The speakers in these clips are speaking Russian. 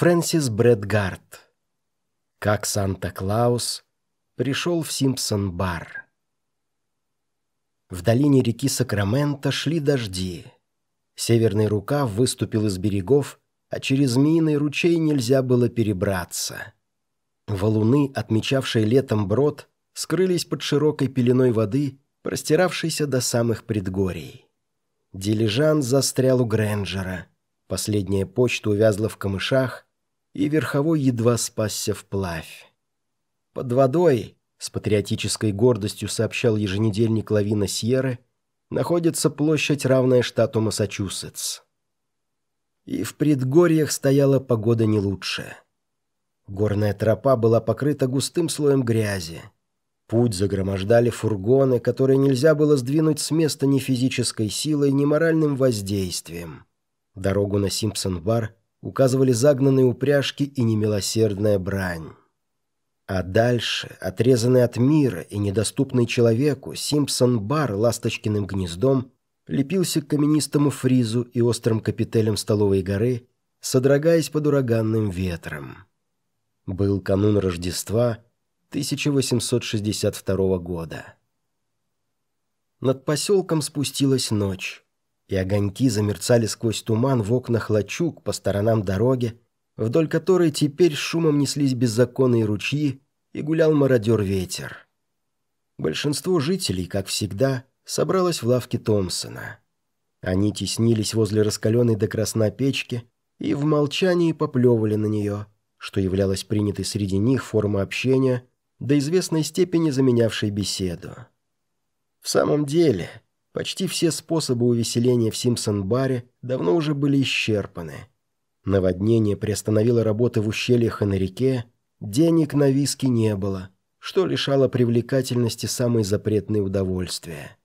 Фрэнсис Брэдгард. Как Санта-Клаус пришел в Симпсон-бар. В долине реки Сакраменто шли дожди. Северный рукав выступил из берегов, а через Змеиный ручей нельзя было перебраться. Валуны, отмечавшие летом брод, скрылись под широкой пеленой воды, простиравшейся до самых предгорий. Дилижан застрял у Грэнджера. Последняя почта увязла в камышах, и верховой едва спасся вплавь. Под водой, с патриотической гордостью сообщал еженедельник Лавина Сьерры, находится площадь, равная штату Массачусетс. И в предгорьях стояла погода не лучше. Горная тропа была покрыта густым слоем грязи. Путь загромождали фургоны, которые нельзя было сдвинуть с места ни физической силой, ни моральным воздействием. Дорогу на Симпсон-бар указывали загнанные упряжки и немилосердная брань. А дальше, отрезанный от мира и недоступный человеку, Симпсон-бар ласточкиным гнездом лепился к каменистому фризу и острым капителям столовой горы, содрогаясь под ураганным ветром. Был канун Рождества — 1862 года. Над поселком спустилась ночь, и огоньки замерцали сквозь туман в окнах лачуг по сторонам дороги, вдоль которой теперь шумом неслись беззаконные ручьи и гулял мародер ветер. Большинство жителей, как всегда, собралось в лавке Томпсона. Они теснились возле раскаленной до красна печки и в молчании поплевывали на нее, что являлось принятой среди них формой общения до известной степени заменявшей беседу. В самом деле, почти все способы увеселения в Симпсон-баре давно уже были исчерпаны. Наводнение приостановило работы в ущельях и на реке, денег на виски не было, что лишало привлекательности самые запретные удовольствия.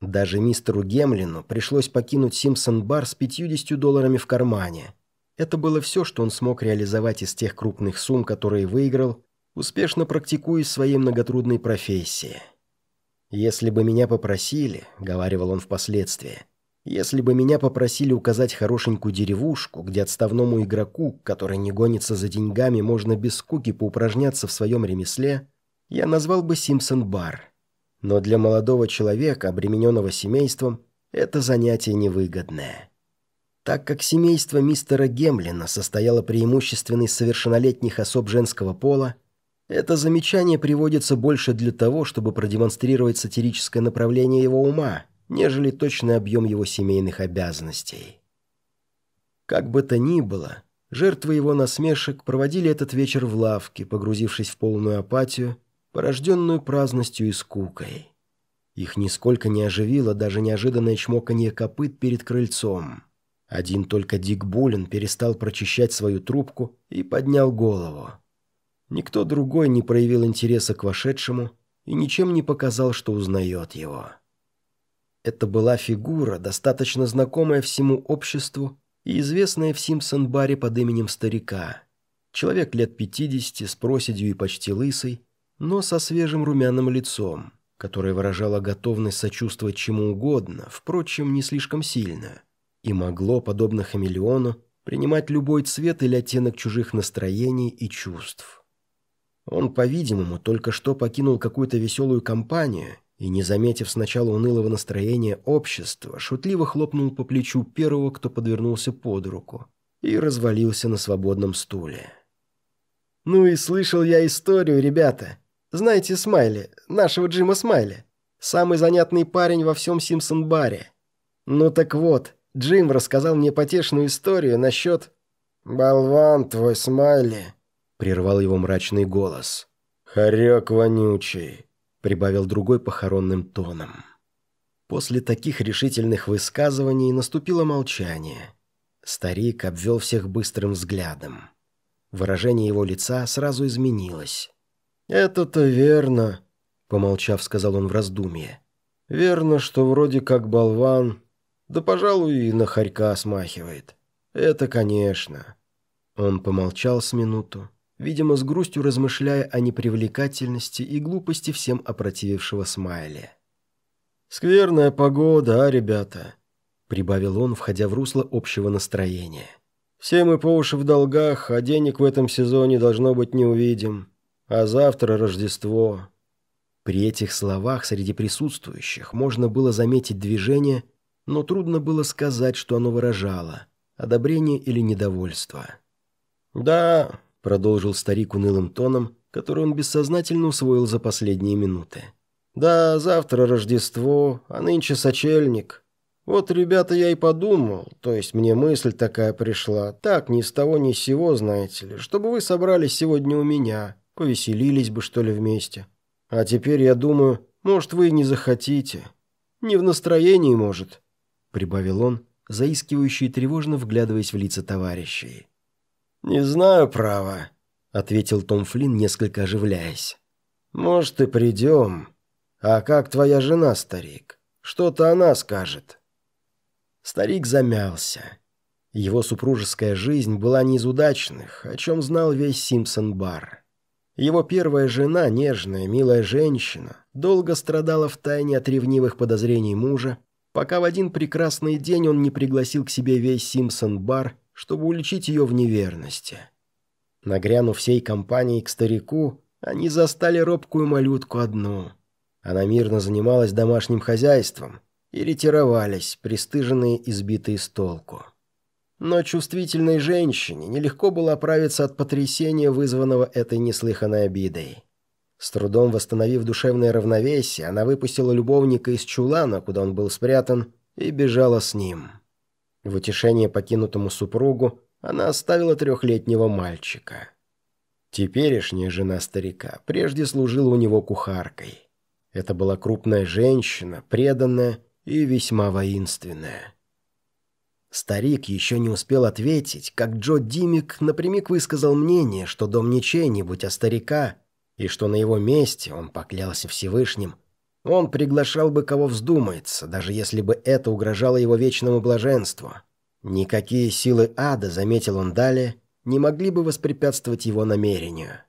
Даже мистеру Гемлину пришлось покинуть Симпсон-бар с 50 долларами в кармане. Это было все, что он смог реализовать из тех крупных сумм, которые выиграл, успешно практикуясь в своей многотрудной профессии. «Если бы меня попросили», — говаривал он впоследствии, «если бы меня попросили указать хорошенькую деревушку, где отставному игроку, который не гонится за деньгами, можно без скуки поупражняться в своем ремесле, я назвал бы Симпсон-бар. Но для молодого человека, обремененного семейством, это занятие невыгодное». Так как семейство мистера Гемлина состояло преимущественно из совершеннолетних особ женского пола, это замечание приводится больше для того, чтобы продемонстрировать сатирическое направление его ума, нежели точный объем его семейных обязанностей. Как бы то ни было, жертвы его насмешек проводили этот вечер в лавке, погрузившись в полную апатию, порожденную праздностью и скукой. Их нисколько не оживило даже неожиданное чмоканье копыт перед крыльцом. Один только Дик Буллин перестал прочищать свою трубку и поднял голову. Никто другой не проявил интереса к вошедшему и ничем не показал, что узнает его. Это была фигура, достаточно знакомая всему обществу и известная в Симпсон-баре под именем старика. Человек лет 50 с проседью и почти лысый, но со свежим румяным лицом, которое выражало готовность сочувствовать чему угодно, впрочем, не слишком сильно, и могло, подобно хамелеону, принимать любой цвет или оттенок чужих настроений и чувств. Он, по-видимому, только что покинул какую-то веселую компанию и, не заметив сначала унылого настроения общества, шутливо хлопнул по плечу первого, кто подвернулся под руку, и развалился на свободном стуле. «Ну и слышал я историю, ребята. Знаете Смайли, нашего Джима Смайли? Самый занятный парень во всем Симпсон-баре. Ну так вот, Джим рассказал мне потешную историю насчет... «Болван твой, Смайли», прервал его мрачный голос. «Хорек вонючий», — прибавил другой похоронным тоном. После таких решительных высказываний наступило молчание. Старик обвел всех быстрым взглядом. Выражение его лица сразу изменилось. «Это-то верно», — помолчав, сказал он в раздумье. «Верно, что вроде как болван, да, пожалуй, и на хорька смахивает. Это, конечно». Он помолчал с минуту, видимо, с грустью размышляя о непривлекательности и глупости всем опротивившего Смайли. «Скверная погода, а, ребята?» — прибавил он, входя в русло общего настроения. Все мы по уши в долгах, а денег в этом сезоне должно быть не увидим. А завтра Рождество». При этих словах среди присутствующих можно было заметить движение, но трудно было сказать, что оно выражало – одобрение или недовольство. «Да», – продолжил старик унылым тоном, который он бессознательно усвоил за последние минуты. «Да, завтра Рождество, а нынче сочельник. Вот, ребята, я и подумал, то есть мне мысль такая пришла, так, ни с того ни с сего, знаете ли, чтобы вы собрались сегодня у меня, повеселились бы, что ли, вместе. А теперь я думаю, может, вы и не захотите. Не в настроении, может», — прибавил он, заискивающий и тревожно вглядываясь в лица товарищей. «Не знаю, право», — ответил Том Флинн, несколько оживляясь. «Может, и придем. А как твоя жена, старик? Что-то она скажет». Старик замялся. Его супружеская жизнь была не из удачных, о чем знал весь Симпсон-бар. Его первая жена, нежная, милая женщина, долго страдала в тайне от ревнивых подозрений мужа, пока в один прекрасный день он не пригласил к себе весь Симпсон-бар, чтобы уличить ее в неверности. Нагрянув всей компанией к старику, они застали робкую малютку одну. Она мирно занималась домашним хозяйством и ретировались, пристыженные и сбитые с толку. Но чувствительной женщине нелегко было оправиться от потрясения, вызванного этой неслыханной обидой. С трудом восстановив душевное равновесие, она выпустила любовника из чулана, куда он был спрятан, и бежала с ним. В утешение покинутому супругу она оставила трехлетнего мальчика. Теперешняя жена старика прежде служила у него кухаркой. Это была крупная женщина, преданная и весьма воинственная. Старик еще не успел ответить, как Джо Димик напрямик высказал мнение, что дом не чей-нибудь, а старика, и что на его месте, он поклялся Всевышним, он приглашал бы кого вздумается, даже если бы это угрожало его вечному блаженству. Никакие силы ада, заметил он далее, не могли бы воспрепятствовать его намерению.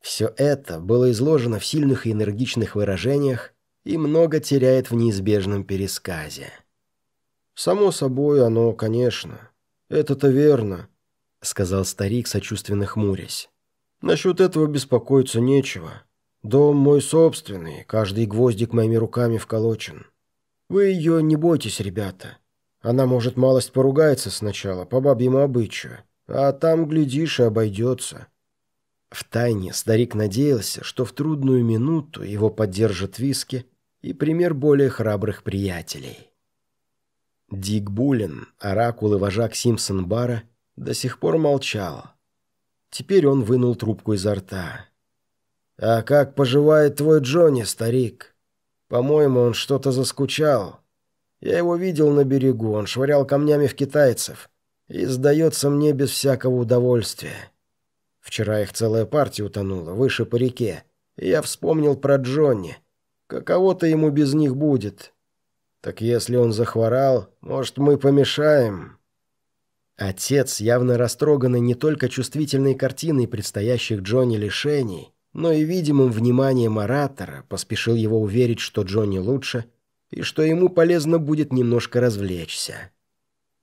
Все это было изложено в сильных и энергичных выражениях и много теряет в неизбежном пересказе. «Само собой оно, конечно. Это-то верно», — сказал старик, сочувственно хмурясь. «Насчет этого беспокоиться нечего. Дом мой собственный, каждый гвоздик моими руками вколочен. Вы ее не бойтесь, ребята. Она, может, малость поругается сначала, по бабьему обычаю, а там, глядишь, и обойдется». Втайне старик надеялся, что в трудную минуту его поддержат виски и пример более храбрых приятелей. Дик Буллин, оракул и вожак Симпсон-бара, до сих пор молчал. Теперь он вынул трубку изо рта. «А как поживает твой Джонни, старик? По-моему, он что-то заскучал. Я его видел на берегу, он швырял камнями в китайцев. И, сдается мне, без всякого удовольствия. Вчера их целая партия утонула, выше по реке. И я вспомнил про Джонни. Каково-то ему без них будет». Так если он захворал, может, мы помешаем?» Отец, явно растроганный не только чувствительной картиной предстоящих Джонни лишений, но и видимым вниманием оратора, поспешил его уверить, что Джонни лучше и что ему полезно будет немножко развлечься.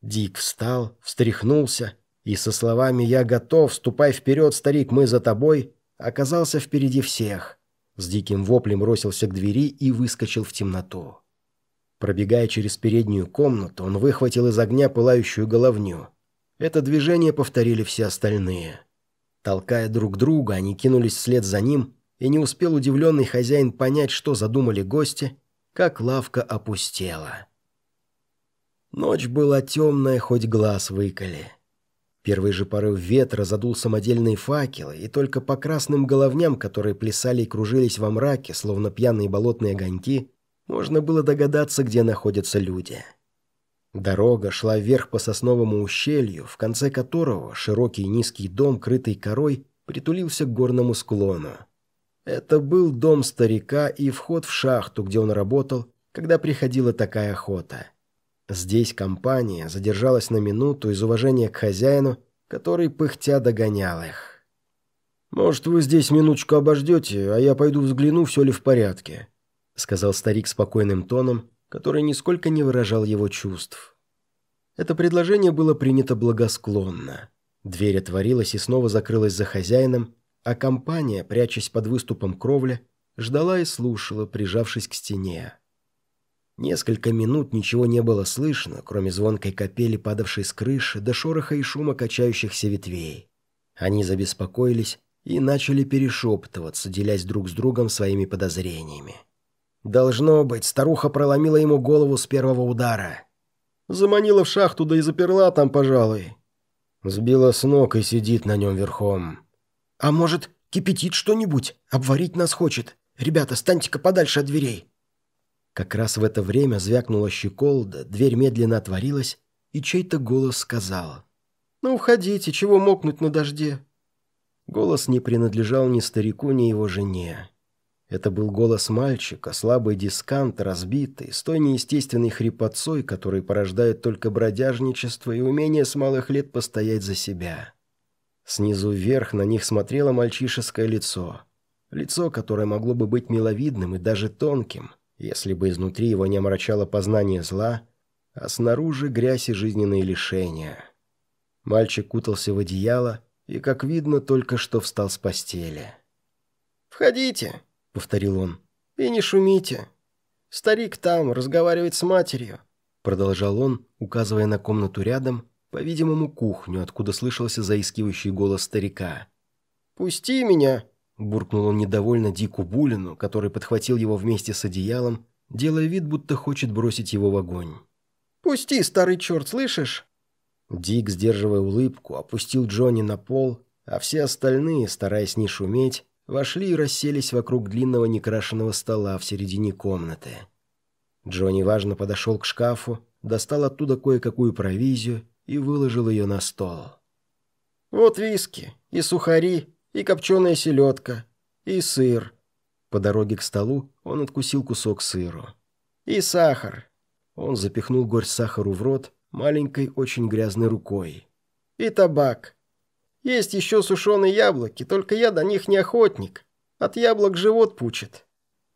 Дик встал, встряхнулся и со словами «Я готов, ступай вперед, старик, мы за тобой», оказался впереди всех. С диким воплем бросился к двери и выскочил в темноту. Пробегая через переднюю комнату, он выхватил из огня пылающую головню. Это движение повторили все остальные. Толкая друг друга, они кинулись вслед за ним, и не успел удивленный хозяин понять, что задумали гости, как лавка опустела. Ночь была темная, хоть глаз выколи. Первый же порыв ветра задул самодельные факелы, и только по красным головням, которые плясали и кружились во мраке, словно пьяные болотные огоньки, можно было догадаться, где находятся люди. Дорога шла вверх по сосновому ущелью, в конце которого широкий низкий дом, крытый корой, притулился к горному склону. Это был дом старика и вход в шахту, где он работал, когда приходила такая охота. Здесь компания задержалась на минуту из уважения к хозяину, который пыхтя догонял их. «Может, вы здесь минуточку обождете, а я пойду взгляну, все ли в порядке», — сказал старик спокойным тоном, который нисколько не выражал его чувств. Это предложение было принято благосклонно. Дверь отворилась и снова закрылась за хозяином, а компания, прячась под выступом кровли, ждала и слушала, прижавшись к стене. Несколько минут ничего не было слышно, кроме звонкой капели, падавшей с крыши, до шороха и шума качающихся ветвей. Они забеспокоились и начали перешептываться, делясь друг с другом своими подозрениями. Должно быть, старуха проломила ему голову с первого удара. Заманила в шахту, да и заперла там, пожалуй. Сбила с ног и сидит на нем верхом. А может, кипятит что-нибудь? Обварить нас хочет. Ребята, станьте-ка подальше от дверей. Как раз в это время звякнула щеколда, дверь медленно отворилась, и чей-то голос сказал. «Ну, уходите, чего мокнуть на дожде?» Голос не принадлежал ни старику, ни его жене. Это был голос мальчика, слабый дискант, разбитый, с той неестественной хрипотцой, который порождает только бродяжничество и умение с малых лет постоять за себя. Снизу вверх на них смотрело мальчишеское лицо. Лицо, которое могло бы быть миловидным и даже тонким – если бы изнутри его не омрачало познание зла, а снаружи грязь и жизненные лишения. Мальчик кутался в одеяло и, как видно, только что встал с постели. «Входите», — повторил он, — «и не шумите. Старик там разговаривает с матерью», — продолжал он, указывая на комнату рядом, по-видимому, кухню, откуда слышался заискивающий голос старика. «Пусти меня», Буркнул он недовольно Дику Булину, который подхватил его вместе с одеялом, делая вид, будто хочет бросить его в огонь. «Пусти, старый черт, слышишь?» Дик, сдерживая улыбку, опустил Джонни на пол, а все остальные, стараясь не шуметь, вошли и расселись вокруг длинного некрашенного стола в середине комнаты. Джонни важно подошел к шкафу, достал оттуда кое-какую провизию и выложил ее на стол. «Вот виски и сухари, и копченая селедка, и сыр». По дороге к столу он откусил кусок сыру. «И сахар». Он запихнул горсть сахару в рот маленькой, очень грязной рукой. «И табак. Есть еще сушеные яблоки, только я до них не охотник. От яблок живот пучит.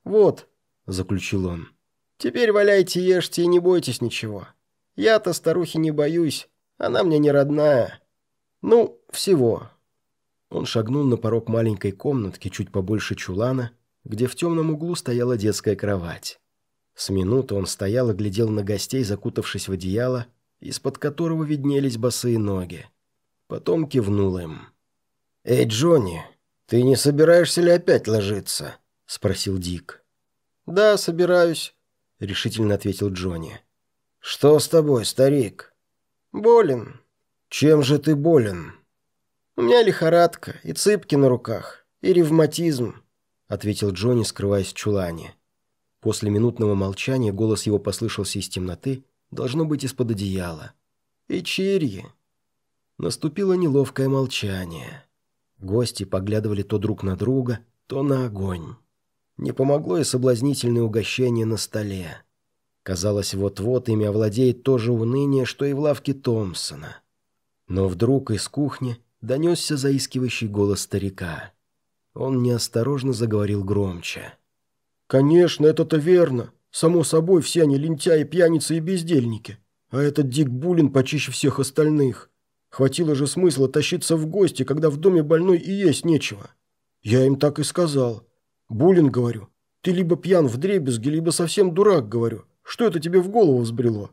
Вот», — заключил он. «Теперь валяйте, ешьте и не бойтесь ничего. Я-то старухи не боюсь, она мне не родная. Ну, всего». Он шагнул на порог маленькой комнатки, чуть побольше чулана, где в темном углу стояла детская кровать. С минуты он стоял и глядел на гостей, закутавшись в одеяло, из-под которого виднелись босые ноги. Потом кивнул им. «Эй, Джонни, ты не собираешься ли опять ложиться?» – спросил Дик. «Да, собираюсь», – решительно ответил Джонни. «Что с тобой, старик?» «Болен». «Чем же ты болен?» «У меня лихорадка, и цыпки на руках, и ревматизм», — ответил Джонни, скрываясь в чулане. После минутного молчания голос его послышался из темноты, должно быть, из-под одеяла. «И чирьи». Наступило неловкое молчание. Гости поглядывали то друг на друга, то на огонь. Не помогло и соблазнительное угощение на столе. Казалось, вот-вот ими овладеет то же уныние, что и в лавке Томпсона. Но вдруг из кухни донесся заискивающий голос старика. Он неосторожно заговорил громче. «Конечно, это-то верно. Само собой, все они лентяи, пьяницы и бездельники. А этот Дик Булин почище всех остальных. Хватило же смысла тащиться в гости, когда в доме больной и есть нечего. Я им так и сказал. Булин, говорю, ты либо пьян в дребезги, либо совсем дурак, говорю. Что это тебе в голову взбрело?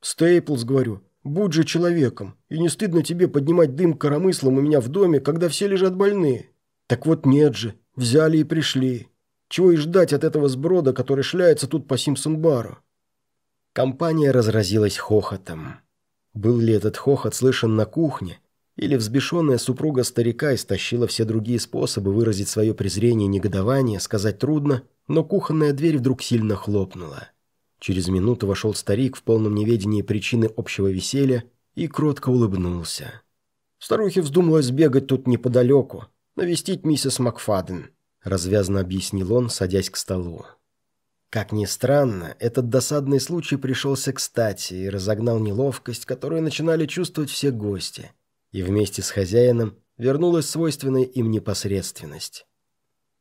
Стейплс, говорю, Будь же человеком, и не стыдно тебе поднимать дым коромыслом у меня в доме, когда все лежат больные. Так вот нет же, взяли и пришли. Чего и ждать от этого сброда, который шляется тут по Симпсон-бару?» Компания разразилась хохотом. Был ли этот хохот слышен на кухне, или взбешенная супруга старика истощила все другие способы выразить свое презрение и негодование, сказать трудно, но кухонная дверь вдруг сильно хлопнула. Через минуту вошел старик в полном неведении причины общего веселья и кротко улыбнулся. «Старухе вздумалось бегать тут неподалеку, навестить миссис Макфаден», развязно объяснил он, садясь к столу. Как ни странно, этот досадный случай пришелся кстати и разогнал неловкость, которую начинали чувствовать все гости, и вместе с хозяином вернулась свойственная им непосредственность.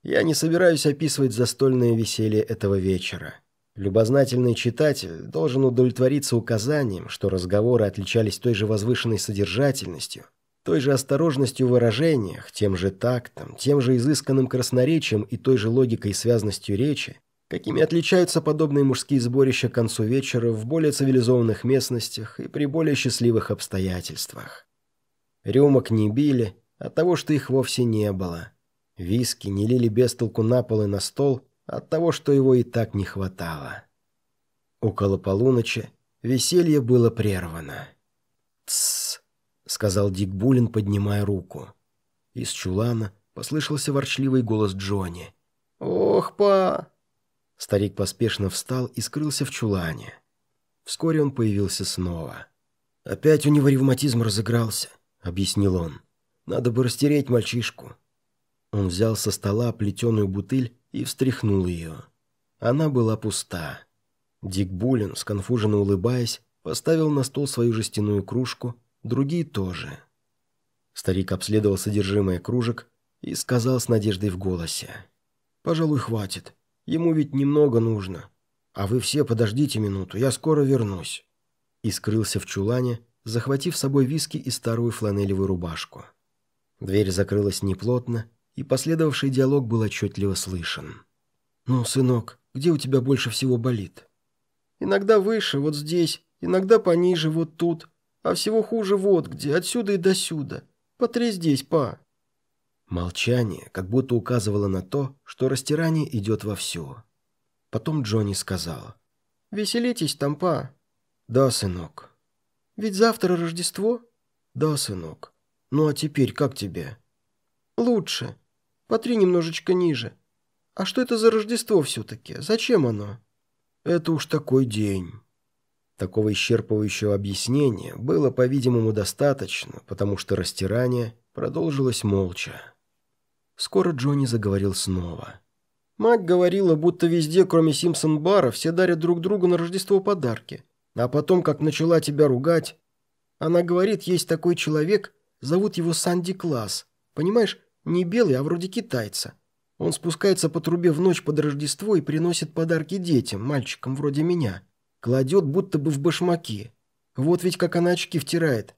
Я не собираюсь описывать застольное веселье этого вечера – Любознательный читатель должен удовлетвориться указанием, что разговоры отличались той же возвышенной содержательностью, той же осторожностью в выражениях, тем же тактом, тем же изысканным красноречием и той же логикой и связностью речи, какими отличаются подобные мужские сборища к концу вечера в более цивилизованных местностях и при более счастливых обстоятельствах. Рюмок не били от того, что их вовсе не было. Виски не лили без толку на пол и на стол от того, что его и так не хватало. Около полуночи веселье было прервано. «Тссс», — сказал Дик Булин, поднимая руку. Из чулана послышался ворчливый голос Джонни. «Ох, па!» Старик поспешно встал и скрылся в чулане. Вскоре он появился снова. «Опять у него ревматизм разыгрался», — объяснил он. «Надо бы растереть мальчишку». Он взял со стола плетеную бутыль и встряхнул ее. Она была пуста. Дик Булин, сконфуженно улыбаясь, поставил на стол свою жестяную кружку, другие тоже. Старик обследовал содержимое кружек и сказал с надеждой в голосе. «Пожалуй, хватит. Ему ведь немного нужно. А вы все подождите минуту, я скоро вернусь». И скрылся в чулане, захватив с собой виски и старую фланелевую рубашку. Дверь закрылась неплотно, и последовавший диалог был отчетливо слышен. «Ну, сынок, где у тебя больше всего болит?» «Иногда выше, вот здесь, иногда пониже, вот тут, а всего хуже вот где, отсюда и досюда. Потри здесь, па». Молчание как будто указывало на то, что растирание идет вовсю. Потом Джонни сказал. «Веселитесь там, па». «Да, сынок». «Ведь завтра Рождество?» «Да, сынок. Ну а теперь как тебе?» «Лучше. Потри немножечко ниже. А что это за Рождество все-таки? Зачем оно?» «Это уж такой день». Такого исчерпывающего объяснения было, по-видимому, достаточно, потому что растирание продолжилось молча. Скоро Джонни заговорил снова. «Мать говорила, будто везде, кроме Симпсон-бара, все дарят друг другу на Рождество подарки. А потом, как начала тебя ругать... Она говорит, есть такой человек, зовут его Санди Класс. Понимаешь, не белый, а вроде китайца. Он спускается по трубе в ночь под Рождество и приносит подарки детям, мальчикам вроде меня. Кладет будто бы в башмаки. Вот ведь как она очки втирает.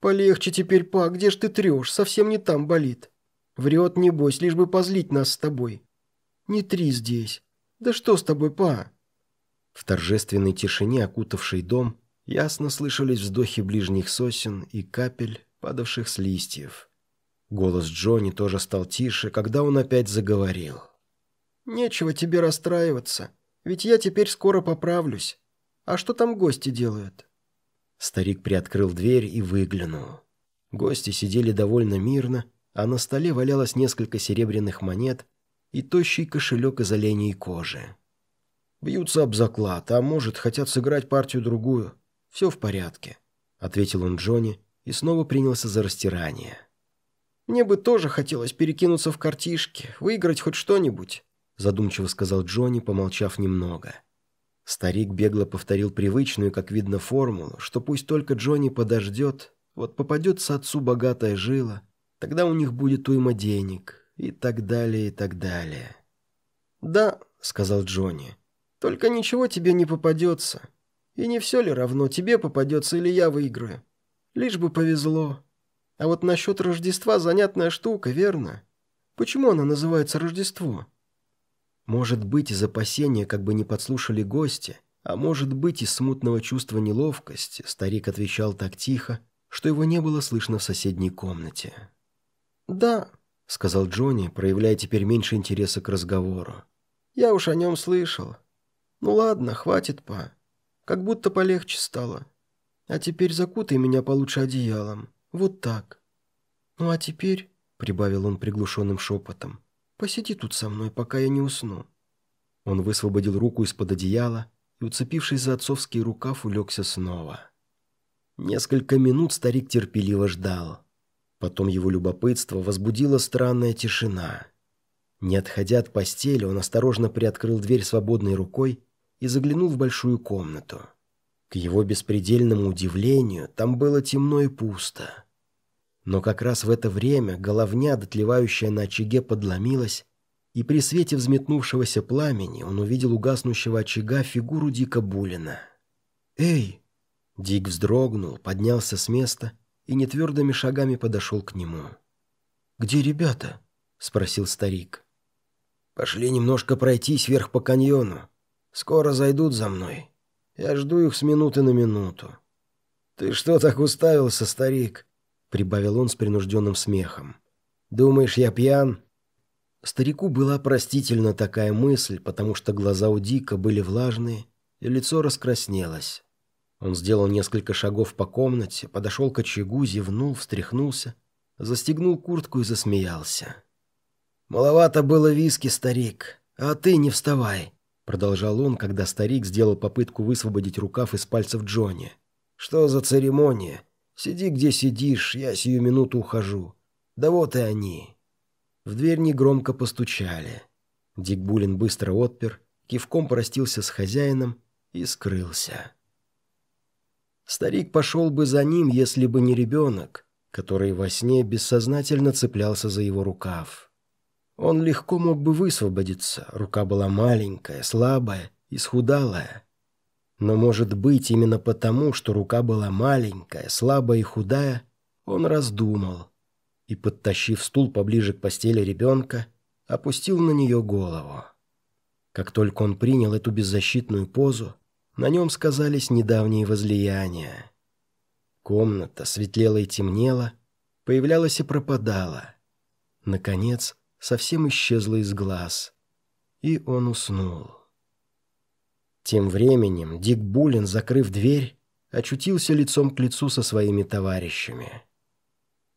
Полегче теперь, па, где ж ты трешь? Совсем не там болит. Врет, небось, лишь бы позлить нас с тобой. Не три здесь. Да что с тобой, па?» В торжественной тишине, окутавшей дом, ясно слышались вздохи ближних сосен и капель, падавших с листьев. Голос Джонни тоже стал тише, когда он опять заговорил. «Нечего тебе расстраиваться, ведь я теперь скоро поправлюсь. А что там гости делают?» Старик приоткрыл дверь и выглянул. Гости сидели довольно мирно, а на столе валялось несколько серебряных монет и тощий кошелек из оленей кожи. «Бьются об заклад, а может, хотят сыграть партию-другую. Все в порядке», — ответил он Джонни и снова принялся за растирание. «Мне бы тоже хотелось перекинуться в картишки, выиграть хоть что-нибудь», — задумчиво сказал Джонни, помолчав немного. Старик бегло повторил привычную, как видно, формулу, что пусть только Джонни подождет, вот попадется отцу богатая жила — Тогда у них будет уйма денег. И так далее, и так далее. «Да», — сказал Джонни, — «только ничего тебе не попадется. И не все ли равно, тебе попадется или я выиграю? Лишь бы повезло. А вот насчет Рождества занятная штука, верно? Почему она называется Рождество?» Может быть, из опасения, как бы не подслушали гости, а может быть, из смутного чувства неловкости, старик отвечал так тихо, что его не было слышно в соседней комнате. «Да», — сказал Джонни, проявляя теперь меньше интереса к разговору. «Я уж о нем слышал. Ну ладно, хватит, па. Как будто полегче стало. А теперь закутай меня получше одеялом. Вот так. Ну а теперь, — прибавил он приглушенным шепотом, — посиди тут со мной, пока я не усну». Он высвободил руку из-под одеяла и, уцепившись за отцовский рукав, улегся снова. Несколько минут старик терпеливо ждал. Потом его любопытство возбудила странная тишина. Не отходя от постели, он осторожно приоткрыл дверь свободной рукой и заглянул в большую комнату. К его беспредельному удивлению, там было темно и пусто. Но как раз в это время головня, дотлевающая на очаге, подломилась, и при свете взметнувшегося пламени он увидел у гаснущего очага фигуру Дика Булина. «Эй!» Дик вздрогнул, поднялся с места и нетвердыми шагами подошел к нему. «Где ребята?» — спросил старик. «Пошли немножко пройтись вверх по каньону. Скоро зайдут за мной. Я жду их с минуты на минуту». «Ты что так уставился, старик?» — прибавил он с принужденным смехом. «Думаешь, я пьян?» Старику была простительна такая мысль, потому что глаза у Дика были влажные, и лицо раскраснелось. Он сделал несколько шагов по комнате, подошел к очагу, зевнул, встряхнулся, застегнул куртку и засмеялся. «Маловато было виски, старик, а ты не вставай», — продолжал он, когда старик сделал попытку высвободить рукав из пальцев Джонни. «Что за церемония? Сиди, где сидишь, я сию минуту ухожу. Да вот и они». В дверь негромко постучали. Дик Булин быстро отпер, кивком простился с хозяином и скрылся. Старик пошел бы за ним, если бы не ребенок, который во сне бессознательно цеплялся за его рукав. Он легко мог бы высвободиться, рука была маленькая, слабая, исхудалая. Но, может быть, именно потому, что рука была маленькая, слабая и худая, он раздумал и, подтащив стул поближе к постели ребенка, опустил на нее голову. Как только он принял эту беззащитную позу, на нем сказались недавние возлияния. Комната светлела и темнела, появлялась и пропадала. Наконец, совсем исчезла из глаз. И он уснул. Тем временем Дик Буллин, закрыв дверь, очутился лицом к лицу со своими товарищами.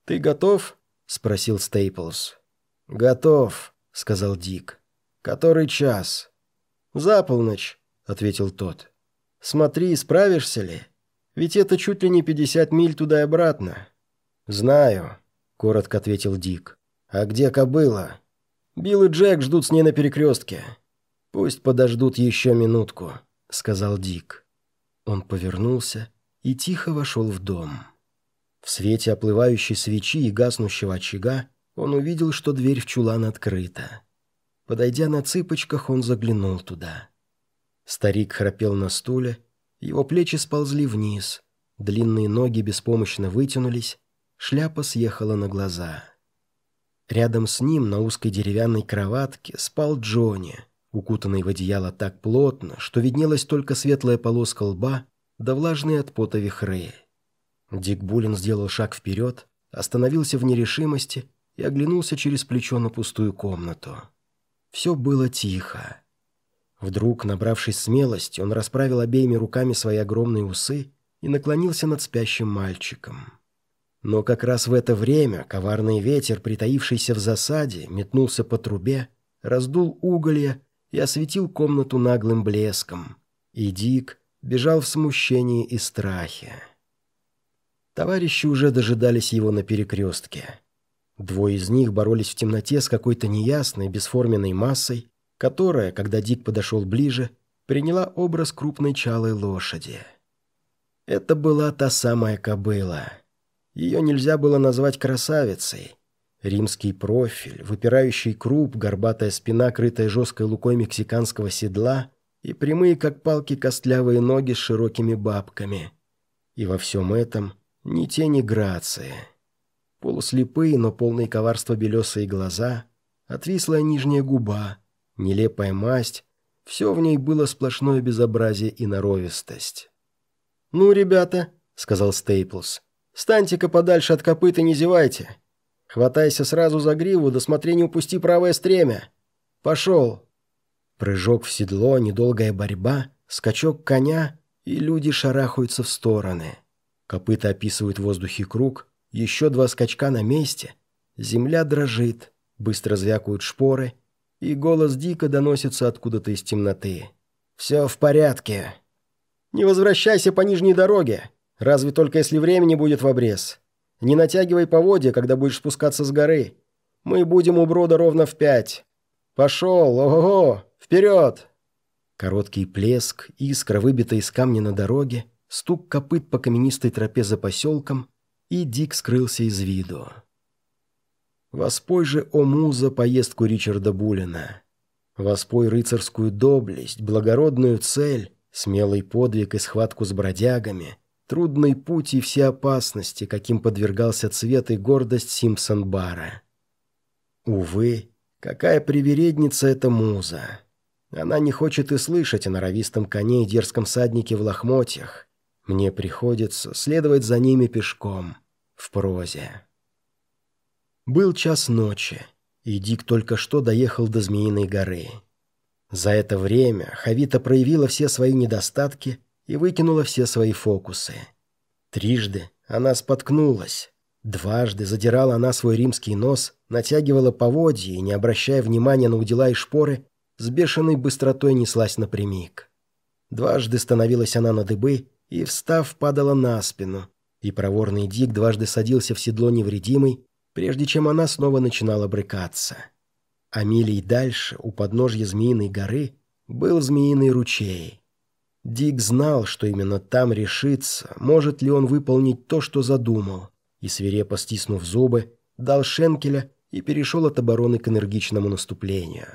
«Ты готов?» — спросил Стейплс. «Готов», — сказал Дик. «Который час?» «За полночь», — ответил тот. «Смотри, справишься ли? Ведь это чуть ли не пятьдесят миль туда и обратно». «Знаю», — коротко ответил Дик. «А где кобыла?» «Билл и Джек ждут с ней на перекрестке». «Пусть подождут еще минутку», — сказал Дик. Он повернулся и тихо вошел в дом. В свете оплывающей свечи и гаснущего очага он увидел, что дверь в чулан открыта. Подойдя на цыпочках, он заглянул туда. Старик храпел на стуле, его плечи сползли вниз, длинные ноги беспомощно вытянулись, шляпа съехала на глаза. Рядом с ним на узкой деревянной кроватке спал Джонни, укутанный в одеяло так плотно, что виднелась только светлая полоска лба да влажные от пота вихры. Дик Буллин сделал шаг вперед, остановился в нерешимости и оглянулся через плечо на пустую комнату. Все было тихо. Вдруг, набравшись смелости, он расправил обеими руками свои огромные усы и наклонился над спящим мальчиком. Но как раз в это время коварный ветер, притаившийся в засаде, метнулся по трубе, раздул уголья и осветил комнату наглым блеском. И Дик бежал в смущении и страхе. Товарищи уже дожидались его на перекрестке. Двое из них боролись в темноте с какой-то неясной, бесформенной массой, которая, когда Дик подошел ближе, приняла образ крупной чалой лошади. Это была та самая кобыла. Ее нельзя было назвать красавицей. Римский профиль, выпирающий круп, горбатая спина, крытая жесткой лукой мексиканского седла и прямые, как палки, костлявые ноги с широкими бабками. И во всем этом – ни тени грации. Полуслепые, но полные коварства белесые глаза, отвислая нижняя губа, нелепая масть, все в ней было сплошное безобразие и норовистость. «Ну, ребята», — сказал Стейплс, — «станьте-ка подальше от копыт и не зевайте. Хватайся сразу за гриву, да смотри, не упусти правое стремя. Пошел». Прыжок в седло, недолгая борьба, скачок коня, и люди шарахаются в стороны. Копыта описывают в воздухе круг, еще два скачка на месте. Земля дрожит, быстро звякают шпоры, и голос дико доносится откуда-то из темноты. «Все в порядке. Не возвращайся по нижней дороге, разве только если времени будет в обрез. Не натягивай поводья, когда будешь спускаться с горы. Мы будем у брода ровно в пять. Пошел, ого-го, вперед!» Короткий плеск, искра, выбита из камня на дороге — стук копыт по каменистой тропе за поселком, и Дик скрылся из виду. Воспой же, о муза, поездку Ричарда Буллина. Воспой рыцарскую доблесть, благородную цель, смелый подвиг и схватку с бродягами, трудный путь и все опасности, каким подвергался цвет и гордость Симпсон-бара. Увы, какая привередница эта муза. Она не хочет и слышать о норовистом коне и дерзком саднике в лохмотьях. Мне приходится следовать за ними пешком, в прозе. Был час ночи, и Дик только что доехал до Змеиной горы. За это время Хавита проявила все свои недостатки и выкинула все свои фокусы. Трижды она споткнулась. Дважды задирала она свой римский нос, натягивала поводья и, не обращая внимания на удила и шпоры, с бешеной быстротой неслась напрямик. Дважды становилась она на дыбы и, встав, падала на спину, и проворный Дик дважды садился в седло невредимый, прежде чем она снова начинала брыкаться. А милей дальше, у подножья Змеиной горы, был Змеиный ручей. Дик знал, что именно там решится, может ли он выполнить то, что задумал, и, свирепо стиснув зубы, дал шенкеля и перешел от обороны к энергичному наступлению.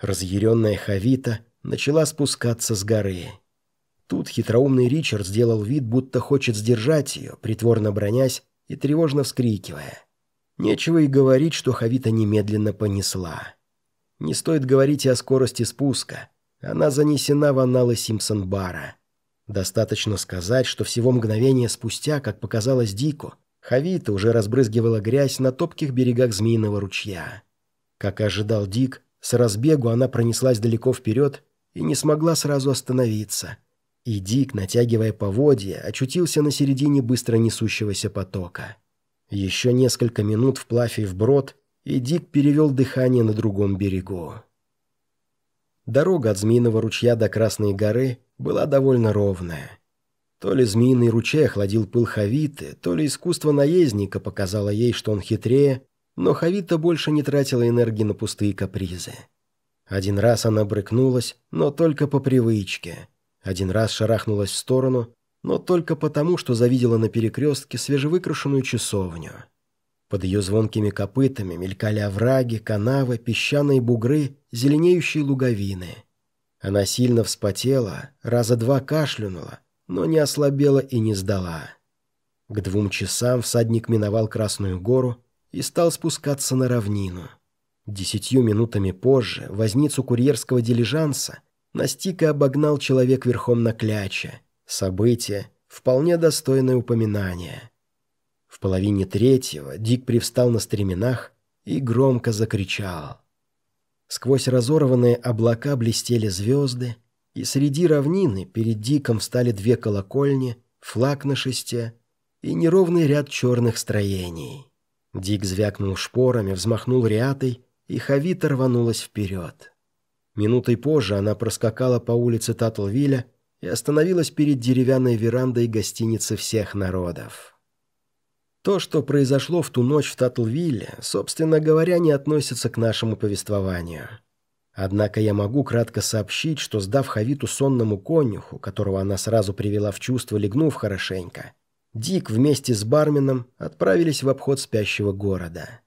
Разъяренная Хавита начала спускаться с горы. Тут хитроумный Ричард сделал вид, будто хочет сдержать ее, притворно бронясь и тревожно вскрикивая. Нечего и говорить, что Хавита немедленно понесла. Не стоит говорить и о скорости спуска. Она занесена в аналы Симпсон-бара. Достаточно сказать, что всего мгновение спустя, как показалось Дику, Хавита уже разбрызгивала грязь на топких берегах Змеиного ручья. Как ожидал Дик, с разбегу она пронеслась далеко вперед и не смогла сразу остановиться. И Дик, натягивая поводья, очутился на середине быстро несущегося потока. Еще несколько минут вплавь и вброд, и Дик перевел дыхание на другом берегу. Дорога от Змеиного ручья до Красной горы была довольно ровная. То ли Змеиный ручей охладил пыл Хавиты, то ли искусство наездника показало ей, что он хитрее, но Хавита больше не тратила энергии на пустые капризы. Один раз она брыкнулась, но только по привычке. Один раз шарахнулась в сторону, но только потому, что завидела на перекрестке свежевыкрашенную часовню. Под ее звонкими копытами мелькали овраги, канавы, песчаные бугры, зеленеющие луговины. Она сильно вспотела, раза два кашлянула, но не ослабела и не сдала. К двум часам всадник миновал Красную гору, и стал спускаться на равнину. Десятью минутами позже возницу курьерского дилижанса настиг и обогнал человек верхом на кляче. Событие, вполне достойное упоминания. В половине третьего Дик привстал на стременах и громко закричал. Сквозь разорванные облака блестели звезды, и среди равнины перед Диком встали две колокольни, флаг на шесте и неровный ряд черных строений. Дик звякнул шпорами, взмахнул риатой, и Хавита рванулась вперед. Минутой позже она проскакала по улице Татлвилля и остановилась перед деревянной верандой гостиницы всех народов. То, что произошло в ту ночь в Татлвилле, собственно говоря, не относится к нашему повествованию. Однако я могу кратко сообщить, что сдав Хавиту сонному конюху, которого она сразу привела в чувство, легнув хорошенько, Дик вместе с барменом отправились в обход спящего города.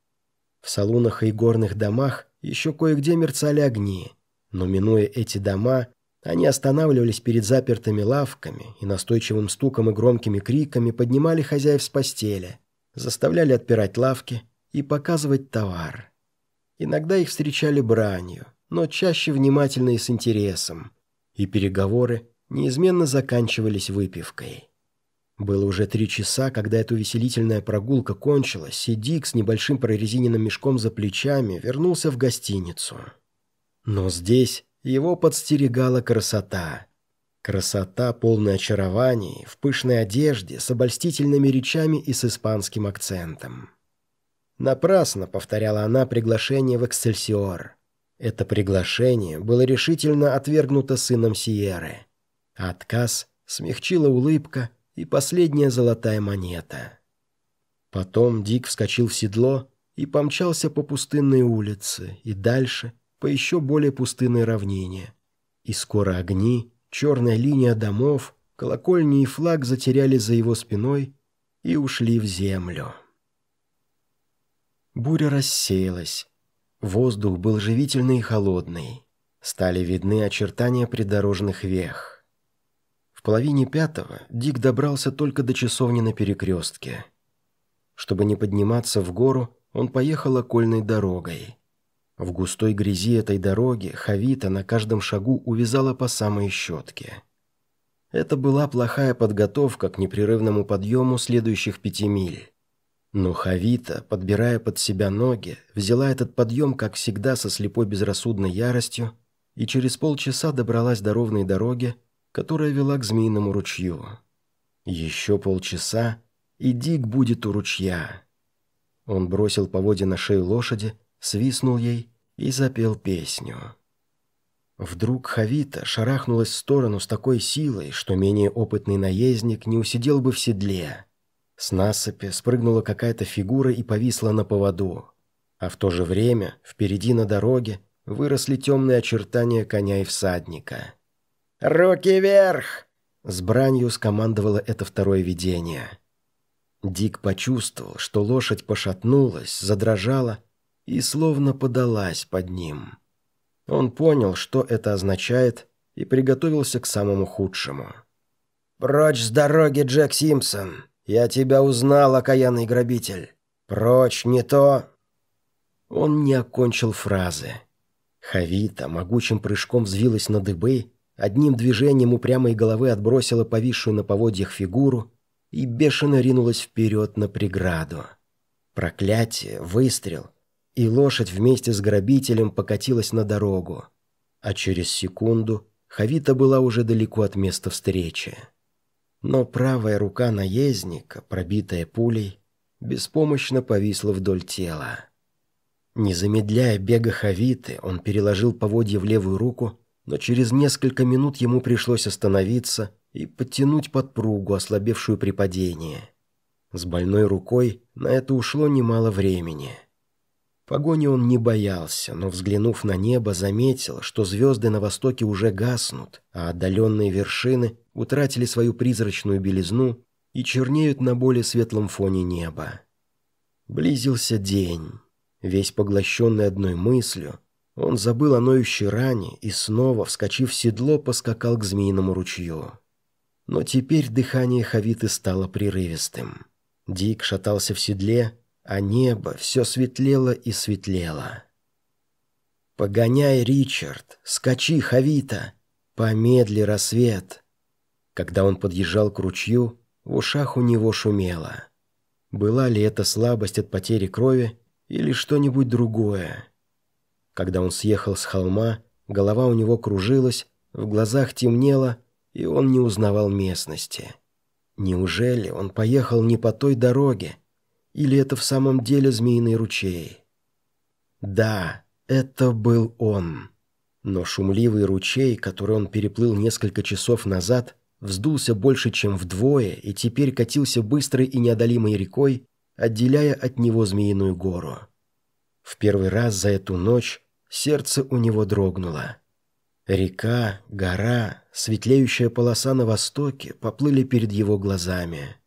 В салунах и горных домах еще кое-где мерцали огни, но, минуя эти дома, они останавливались перед запертыми лавками и настойчивым стуком и громкими криками поднимали хозяев с постели, заставляли отпирать лавки и показывать товар. Иногда их встречали бранью, но чаще внимательно и с интересом, и переговоры неизменно заканчивались выпивкой. Было уже три часа, когда эта увеселительная прогулка кончилась, и Дик с небольшим прорезиненным мешком за плечами вернулся в гостиницу. Но здесь его подстерегала красота. Красота, полная очарований, в пышной одежде, с обольстительными речами и с испанским акцентом. Напрасно повторяла она приглашение в Эксельсиор. Это приглашение было решительно отвергнуто сыном Сиеры. отказ смягчила улыбка – и последняя золотая монета. Потом Дик вскочил в седло и помчался по пустынной улице и дальше по еще более пустынной равнине. И скоро огни, черная линия домов, колокольни и флаг затерялись за его спиной и ушли в землю. Буря рассеялась. Воздух был живительный и холодный. Стали видны очертания придорожных вех. В половине пятого Дик добрался только до часовни на перекрестке. Чтобы не подниматься в гору, он поехал окольной дорогой. В густой грязи этой дороги Хавита на каждом шагу увязала по самой щетке. Это была плохая подготовка к непрерывному подъему следующих пяти миль. Но Хавита, подбирая под себя ноги, взяла этот подъем, как всегда, со слепой безрассудной яростью и через полчаса добралась до ровной дороги, которая вела к Змеиному ручью. Еще полчаса, и Дик будет у ручья. Он бросил поводья на шею лошади, свистнул ей и запел песню. Вдруг Хавита шарахнулась в сторону с такой силой, что менее опытный наездник не усидел бы в седле. С насыпи спрыгнула какая-то фигура и повисла на поводу. А в то же время впереди на дороге выросли темные очертания коня и всадника. «Руки вверх!» С бранью скомандовало это второе видение. Дик почувствовал, что лошадь пошатнулась, задрожала и словно подалась под ним. Он понял, что это означает, и приготовился к самому худшему. «Прочь с дороги, Джек Симпсон! Я тебя узнал, окаянный грабитель! Прочь, не то...» Он не окончил фразы. Хавита могучим прыжком взвилась на дыбы, одним движением упрямой головы отбросила повисшую на поводьях фигуру и бешено ринулась вперед на преграду. Проклятие, выстрел, и лошадь вместе с грабителем покатилась на дорогу. А через секунду Хавита была уже далеко от места встречи. Но правая рука наездника, пробитая пулей, беспомощно повисла вдоль тела. Не замедляя бега Хавиты, он переложил поводья в левую руку, но через несколько минут ему пришлось остановиться и подтянуть подпругу, ослабевшую при падении. С больной рукой на это ушло немало времени. Погони он не боялся, но, взглянув на небо, заметил, что звезды на востоке уже гаснут, а отдаленные вершины утратили свою призрачную белизну и чернеют на более светлом фоне неба. Близился день. Весь поглощенный одной мыслью, он забыл о ноющей ране и снова, вскочив в седло, поскакал к змеиному ручью. Но теперь дыхание Хавиты стало прерывистым. Дик шатался в седле, а небо все светлело и светлело. «Погоняй, Ричард! Скачи, Хавита! Помедли рассвет!» Когда он подъезжал к ручью, в ушах у него шумело. Была ли это слабость от потери крови или что-нибудь другое? Когда он съехал с холма, голова у него кружилась, в глазах темнело, и он не узнавал местности. Неужели он поехал не по той дороге, или это в самом деле змеиный ручей? Да, это был он. Но шумливый ручей, который он переплыл несколько часов назад, вздулся больше, чем вдвое, и теперь катился быстрой и неодолимой рекой, отделяя от него змеиную гору. В первый раз за эту ночь сердце у него дрогнуло. Река, гора, светлеющая полоса на востоке поплыли перед его глазами.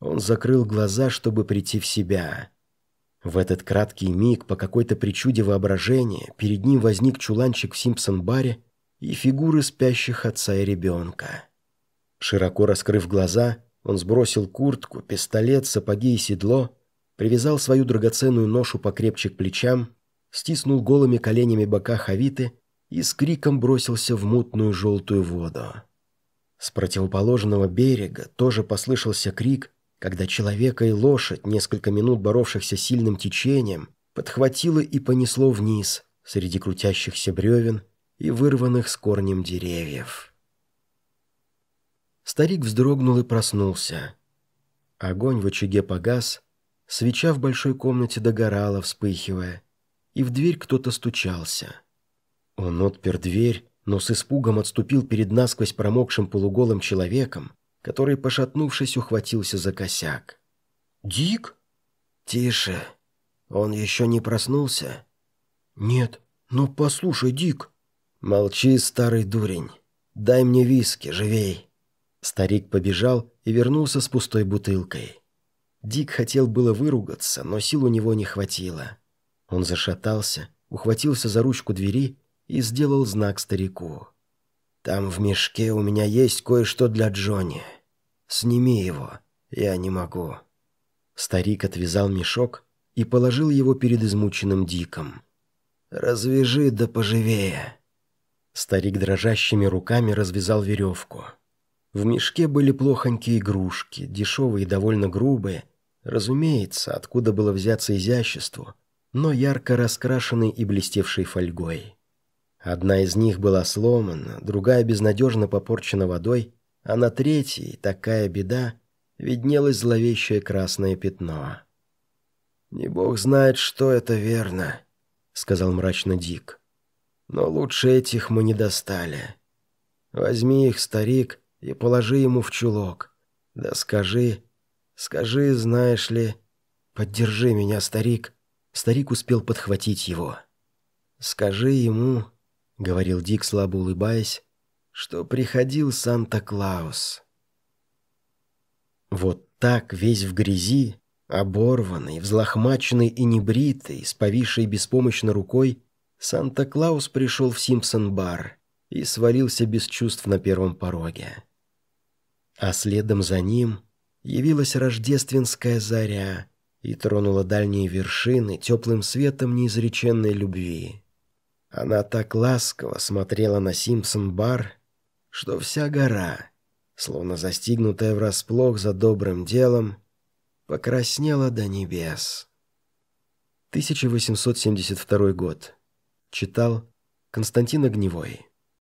Он закрыл глаза, чтобы прийти в себя. В этот краткий миг по какой-то причуде воображения перед ним возник чуланчик в Симпсон-баре и фигуры спящих отца и ребенка. Широко раскрыв глаза, он сбросил куртку, пистолет, сапоги и седло, привязал свою драгоценную ношу покрепче к плечам, стиснул голыми коленями бока Хавиты и с криком бросился в мутную желтую воду. С противоположного берега тоже послышался крик, когда человека и лошадь, несколько минут боровшихся сильным течением, подхватило и понесло вниз среди крутящихся бревен и вырванных с корнем деревьев. Старик вздрогнул и проснулся. Огонь в очаге погас, свеча в большой комнате догорала, вспыхивая, и в дверь кто-то стучался. Он отпер дверь, но с испугом отступил перед насквозь промокшим полуголым человеком, который, пошатнувшись, ухватился за косяк. «Дик?» «Тише. Он еще не проснулся?» «Нет. Ну, послушай, Дик». «Молчи, старый дурень. Дай мне виски, живей». Старик побежал и вернулся с пустой бутылкой. Дик хотел было выругаться, но сил у него не хватило. Он зашатался, ухватился за ручку двери и сделал знак старику. «Там в мешке у меня есть кое-что для Джонни. Сними его, я не могу». Старик отвязал мешок и положил его перед измученным Диком. «Развяжи да поживее». Старик дрожащими руками развязал веревку. В мешке были плохонькие игрушки, дешевые и довольно грубые. Разумеется, откуда было взяться изяществу, но ярко раскрашенной и блестевшей фольгой. Одна из них была сломана, другая безнадежно попорчена водой, а на третьей, такая беда, виднелось зловещее красное пятно. «Не бог знает, что это верно», — сказал мрачно Дик. «Но лучше этих мы не достали. Возьми их, старик, и положи ему в чулок. Да скажи, скажи, знаешь ли, поддержи меня, старик». Старик успел подхватить его. «Скажи ему», — говорил Дик, слабо улыбаясь, что приходил Санта-Клаус. Вот так, весь в грязи, оборванный, взлохмаченный и небритый, с повисшей беспомощно рукой, Санта-Клаус пришел в Симпсон-бар и свалился без чувств на первом пороге. А следом за ним явилась рождественская заря и тронула дальние вершины теплым светом неизреченной любви. Она так ласково смотрела на Симпсон-бар, что вся гора, словно застигнутая врасплох за добрым делом, покраснела до небес. 1872 год. Читал Константин Огневой.